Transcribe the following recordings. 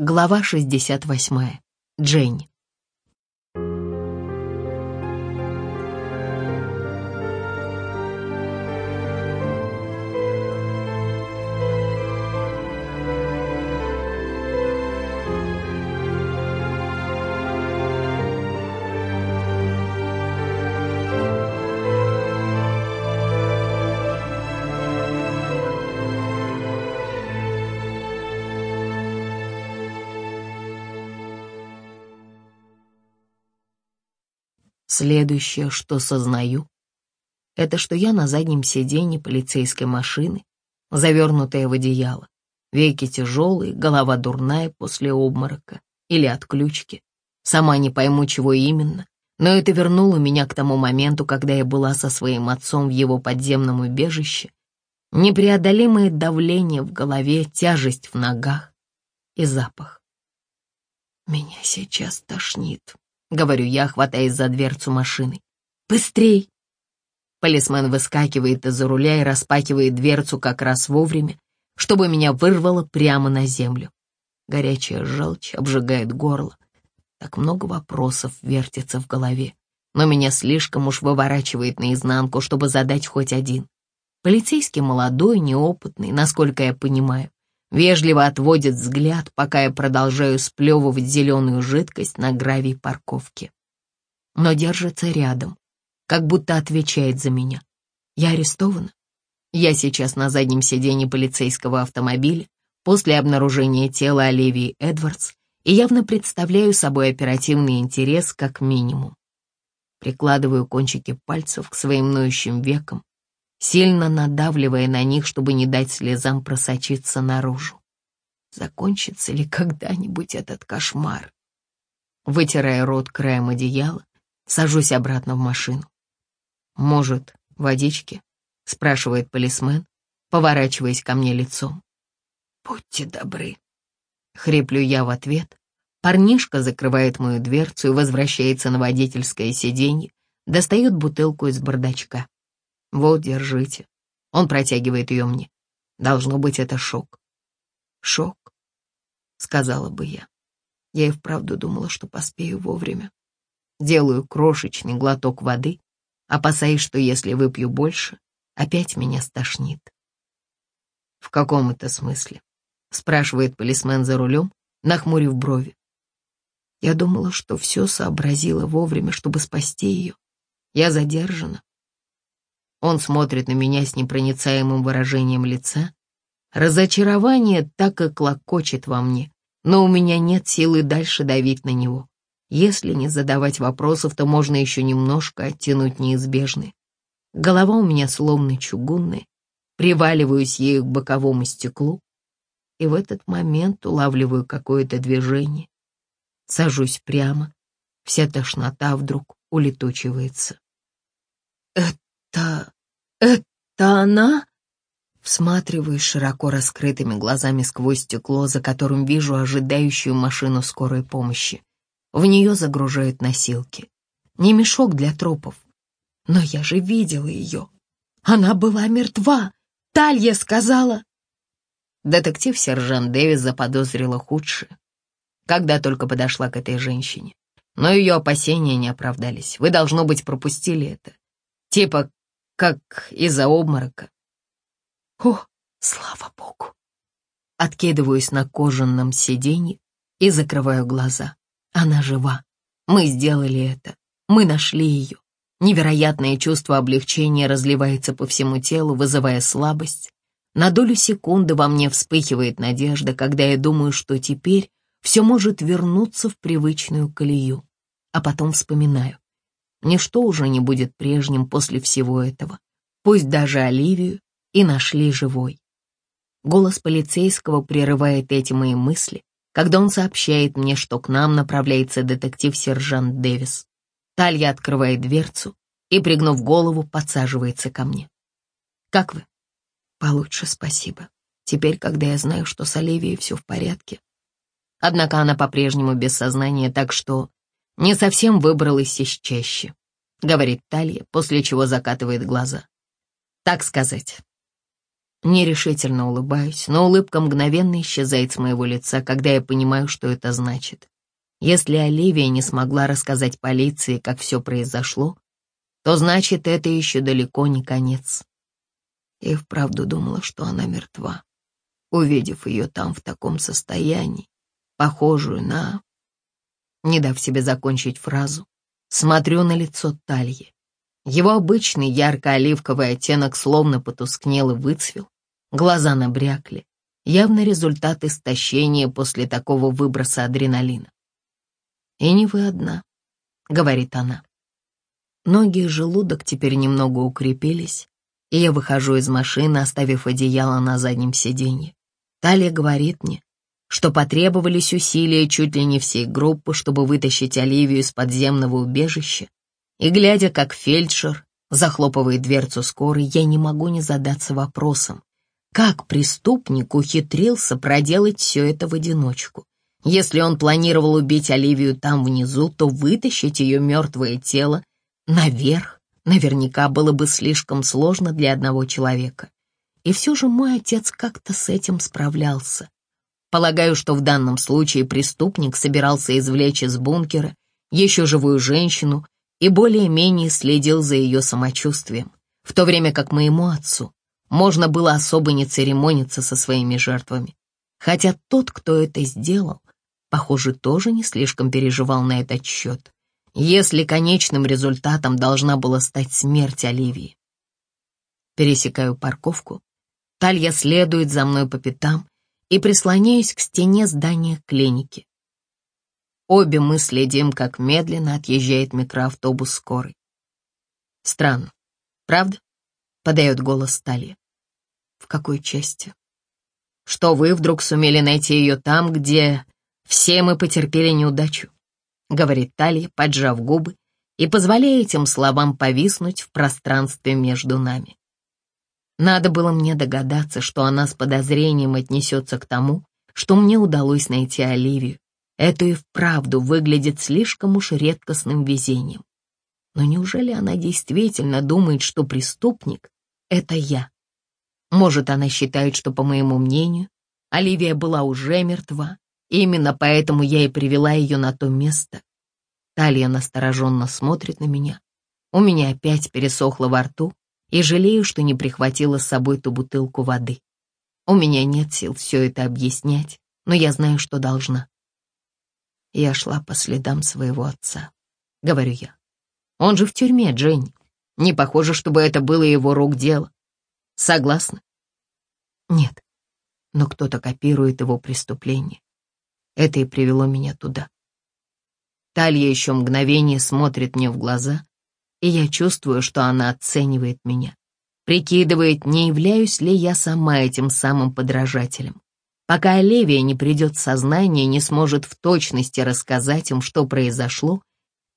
Глава 68. Дженни. Следующее, что сознаю, это что я на заднем сиденье полицейской машины, завернутая в одеяло, веки тяжелые, голова дурная после обморока или отключки. Сама не пойму, чего именно, но это вернуло меня к тому моменту, когда я была со своим отцом в его подземном убежище. Непреодолимое давление в голове, тяжесть в ногах и запах. Меня сейчас тошнит. — говорю я, хватаясь за дверцу машины. «Быстрей!» Полисмен выскакивает из-за руля и распакивает дверцу как раз вовремя, чтобы меня вырвало прямо на землю. Горячая желчь обжигает горло. Так много вопросов вертится в голове, но меня слишком уж выворачивает наизнанку, чтобы задать хоть один. Полицейский молодой, неопытный, насколько я понимаю вежливо отводит взгляд, пока я продолжаю сплевывать зеленую жидкость на гравий парковки. Но держится рядом, как будто отвечает за меня. Я арестована. Я сейчас на заднем сиденье полицейского автомобиля после обнаружения тела Оливии Эдвардс и явно представляю собой оперативный интерес как минимум. Прикладываю кончики пальцев к своим ноющим векам, сильно надавливая на них, чтобы не дать слезам просочиться наружу. Закончится ли когда-нибудь этот кошмар? Вытирая рот краем одеяла, сажусь обратно в машину. «Может, водички?» — спрашивает полисмен, поворачиваясь ко мне лицом. «Будьте добры». Хриплю я в ответ. Парнишка закрывает мою дверцу и возвращается на водительское сиденье, достает бутылку из бардачка. Вот, держите. Он протягивает ее мне. Должно быть, это шок. Шок, сказала бы я. Я и вправду думала, что поспею вовремя. Делаю крошечный глоток воды, опасаясь, что если выпью больше, опять меня стошнит. В каком это смысле? Спрашивает полисмен за рулем, нахмурив брови. Я думала, что все сообразила вовремя, чтобы спасти ее. Я задержана, он смотрит на меня с непроницаемым выражением лица. Разочарование так и клокочет во мне, но у меня нет силы дальше давить на него. Если не задавать вопросов, то можно еще немножко оттянуть неизбежное. Голова у меня словно чугунная, приваливаюсь ею к боковому стеклу, и в этот момент улавливаю какое-то движение. Сажусь прямо, вся тошнота вдруг улетучивается. «Это... это она?» Всматриваюсь широко раскрытыми глазами сквозь стекло, за которым вижу ожидающую машину скорой помощи. В нее загружают носилки. Не мешок для трупов. Но я же видела ее. Она была мертва. Талья сказала. Детектив-сержант Дэвис заподозрила худшее, когда только подошла к этой женщине. Но ее опасения не оправдались. Вы, должно быть, пропустили это. Типа, как из-за обморока. О, слава богу! Откидываюсь на кожаном сиденье и закрываю глаза. Она жива. Мы сделали это. Мы нашли ее. Невероятное чувство облегчения разливается по всему телу, вызывая слабость. На долю секунды во мне вспыхивает надежда, когда я думаю, что теперь все может вернуться в привычную колею. А потом вспоминаю. Ничто уже не будет прежним после всего этого. Пусть даже Оливию и нашли живой. Голос полицейского прерывает эти мои мысли, когда он сообщает мне, что к нам направляется детектив-сержант Дэвис. Талья открывает дверцу и, пригнув голову, подсаживается ко мне. «Как вы?» «Получше, спасибо. Теперь, когда я знаю, что с Оливией все в порядке». Однако она по-прежнему без сознания, так что не совсем выбралась из чаще, говорит Талья, после чего закатывает глаза. Так сказать. Нерешительно улыбаюсь, но улыбка мгновенно исчезает с моего лица, когда я понимаю, что это значит. Если Оливия не смогла рассказать полиции, как все произошло, то значит, это еще далеко не конец. Я вправду думала, что она мертва. Увидев ее там в таком состоянии, похожую на... Не дав себе закончить фразу, смотрю на лицо Тальи. Его обычный ярко-оливковый оттенок словно потускнел и выцвел, глаза набрякли, явно результат истощения после такого выброса адреналина. «И не вы одна», — говорит она. Ноги и желудок теперь немного укрепились, и я выхожу из машины, оставив одеяло на заднем сиденье. Талия говорит мне, что потребовались усилия чуть ли не всей группы, чтобы вытащить Оливию из подземного убежища, и глядя, как фельдшер захлопывает дверцу скорой, я не могу не задаться вопросом, как преступник ухитрился проделать все это в одиночку. Если он планировал убить Оливию там внизу, то вытащить ее мертвое тело наверх наверняка было бы слишком сложно для одного человека. И все же мой отец как-то с этим справлялся. Полагаю, что в данном случае преступник собирался извлечь из бункера еще живую женщину и более-менее следил за ее самочувствием, в то время как моему отцу можно было особо не церемониться со своими жертвами. Хотя тот, кто это сделал, похоже, тоже не слишком переживал на этот счет, если конечным результатом должна была стать смерть Оливии. Пересекаю парковку, Талья следует за мной по пятам и прислоняюсь к стене здания клиники. Обе мы следим, как медленно отъезжает микроавтобус скорой. Странно, правда? Подает голос Талья. В какой части? Что вы вдруг сумели найти ее там, где все мы потерпели неудачу, говорит Талья, поджав губы и позволяя этим словам повиснуть в пространстве между нами. Надо было мне догадаться, что она с подозрением отнесется к тому, что мне удалось найти Оливию, это и вправду выглядит слишком уж редкостным везением. Но неужели она действительно думает, что преступник — это я? Может, она считает, что, по моему мнению, Оливия была уже мертва, именно поэтому я и привела ее на то место. Талия настороженно смотрит на меня. У меня опять пересохло во рту, и жалею, что не прихватила с собой ту бутылку воды. У меня нет сил все это объяснять, но я знаю, что должна. Я шла по следам своего отца, говорю я. Он же в тюрьме, Дженни. Не похоже, чтобы это было его рук дело. Согласна? Нет, но кто-то копирует его преступление. Это и привело меня туда. Талья еще мгновение смотрит мне в глаза, и я чувствую, что она оценивает меня. Прикидывает, не являюсь ли я сама этим самым подражателем. Пока Оливия не придет в сознание и не сможет в точности рассказать им, что произошло,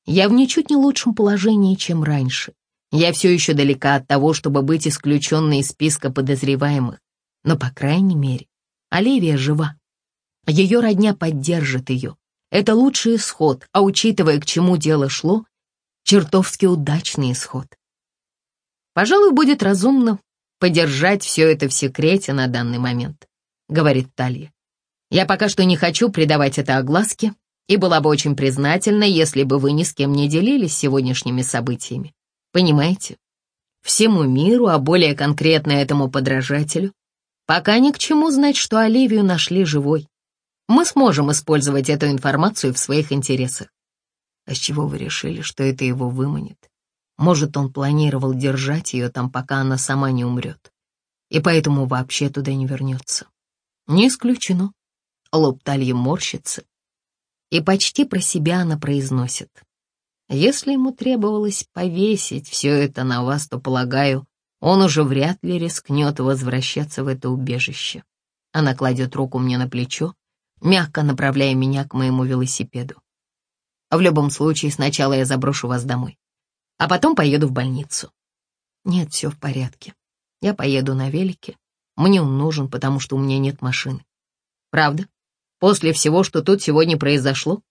я в ничуть не лучшем положении, чем раньше. Я все еще далека от того, чтобы быть исключенной из списка подозреваемых. Но, по крайней мере, Оливия жива. Ее родня поддержит ее. Это лучший исход, а учитывая, к чему дело шло, чертовски удачный исход. Пожалуй, будет разумно подержать все это в секрете на данный момент говорит Талья. «Я пока что не хочу придавать это огласке и была бы очень признательна, если бы вы ни с кем не делились сегодняшними событиями. Понимаете? Всему миру, а более конкретно этому подражателю, пока ни к чему знать, что Оливию нашли живой. Мы сможем использовать эту информацию в своих интересах. А с чего вы решили, что это его выманит? Может, он планировал держать ее там, пока она сама не умрет, и поэтому вообще туда не вернется. Не исключено. Лоб Тальи морщится, и почти про себя она произносит. Если ему требовалось повесить все это на вас, то, полагаю, он уже вряд ли рискнет возвращаться в это убежище. Она кладет руку мне на плечо, мягко направляя меня к моему велосипеду. В любом случае, сначала я заброшу вас домой, а потом поеду в больницу. Нет, все в порядке. Я поеду на велике, мне он нужен, потому что у меня нет машины. Правда? После всего, что тут сегодня произошло?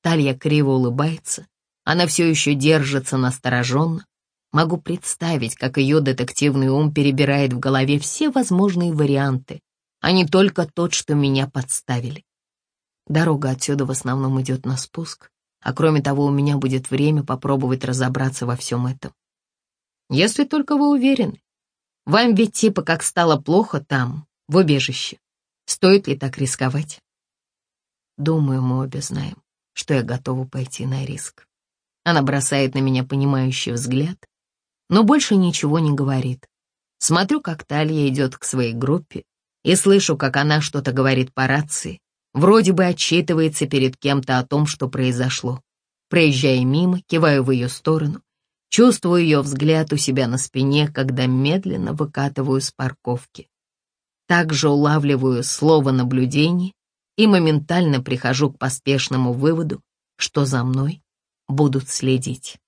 Талья криво улыбается. Она все еще держится настороженно, Могу представить, как ее детективный ум перебирает в голове все возможные варианты, а не только тот, что меня подставили. Дорога отсюда в основном идет на спуск, а кроме того у меня будет время попробовать разобраться во всем этом. Если только вы уверены. Вам ведь типа как стало плохо там, в убежище. Стоит ли так рисковать? Думаю, мы обе знаем, что я готова пойти на риск. Она бросает на меня понимающий взгляд, но больше ничего не говорит. Смотрю, как Талья идет к своей группе и слышу, как она что-то говорит по рации, вроде бы отчитывается перед кем-то о том, что произошло. Проезжая мимо, киваю в ее сторону, чувствую ее взгляд у себя на спине, когда медленно выкатываю с парковки. Также улавливаю слово «наблюдение» и моментально прихожу к поспешному выводу, что за мной будут следить.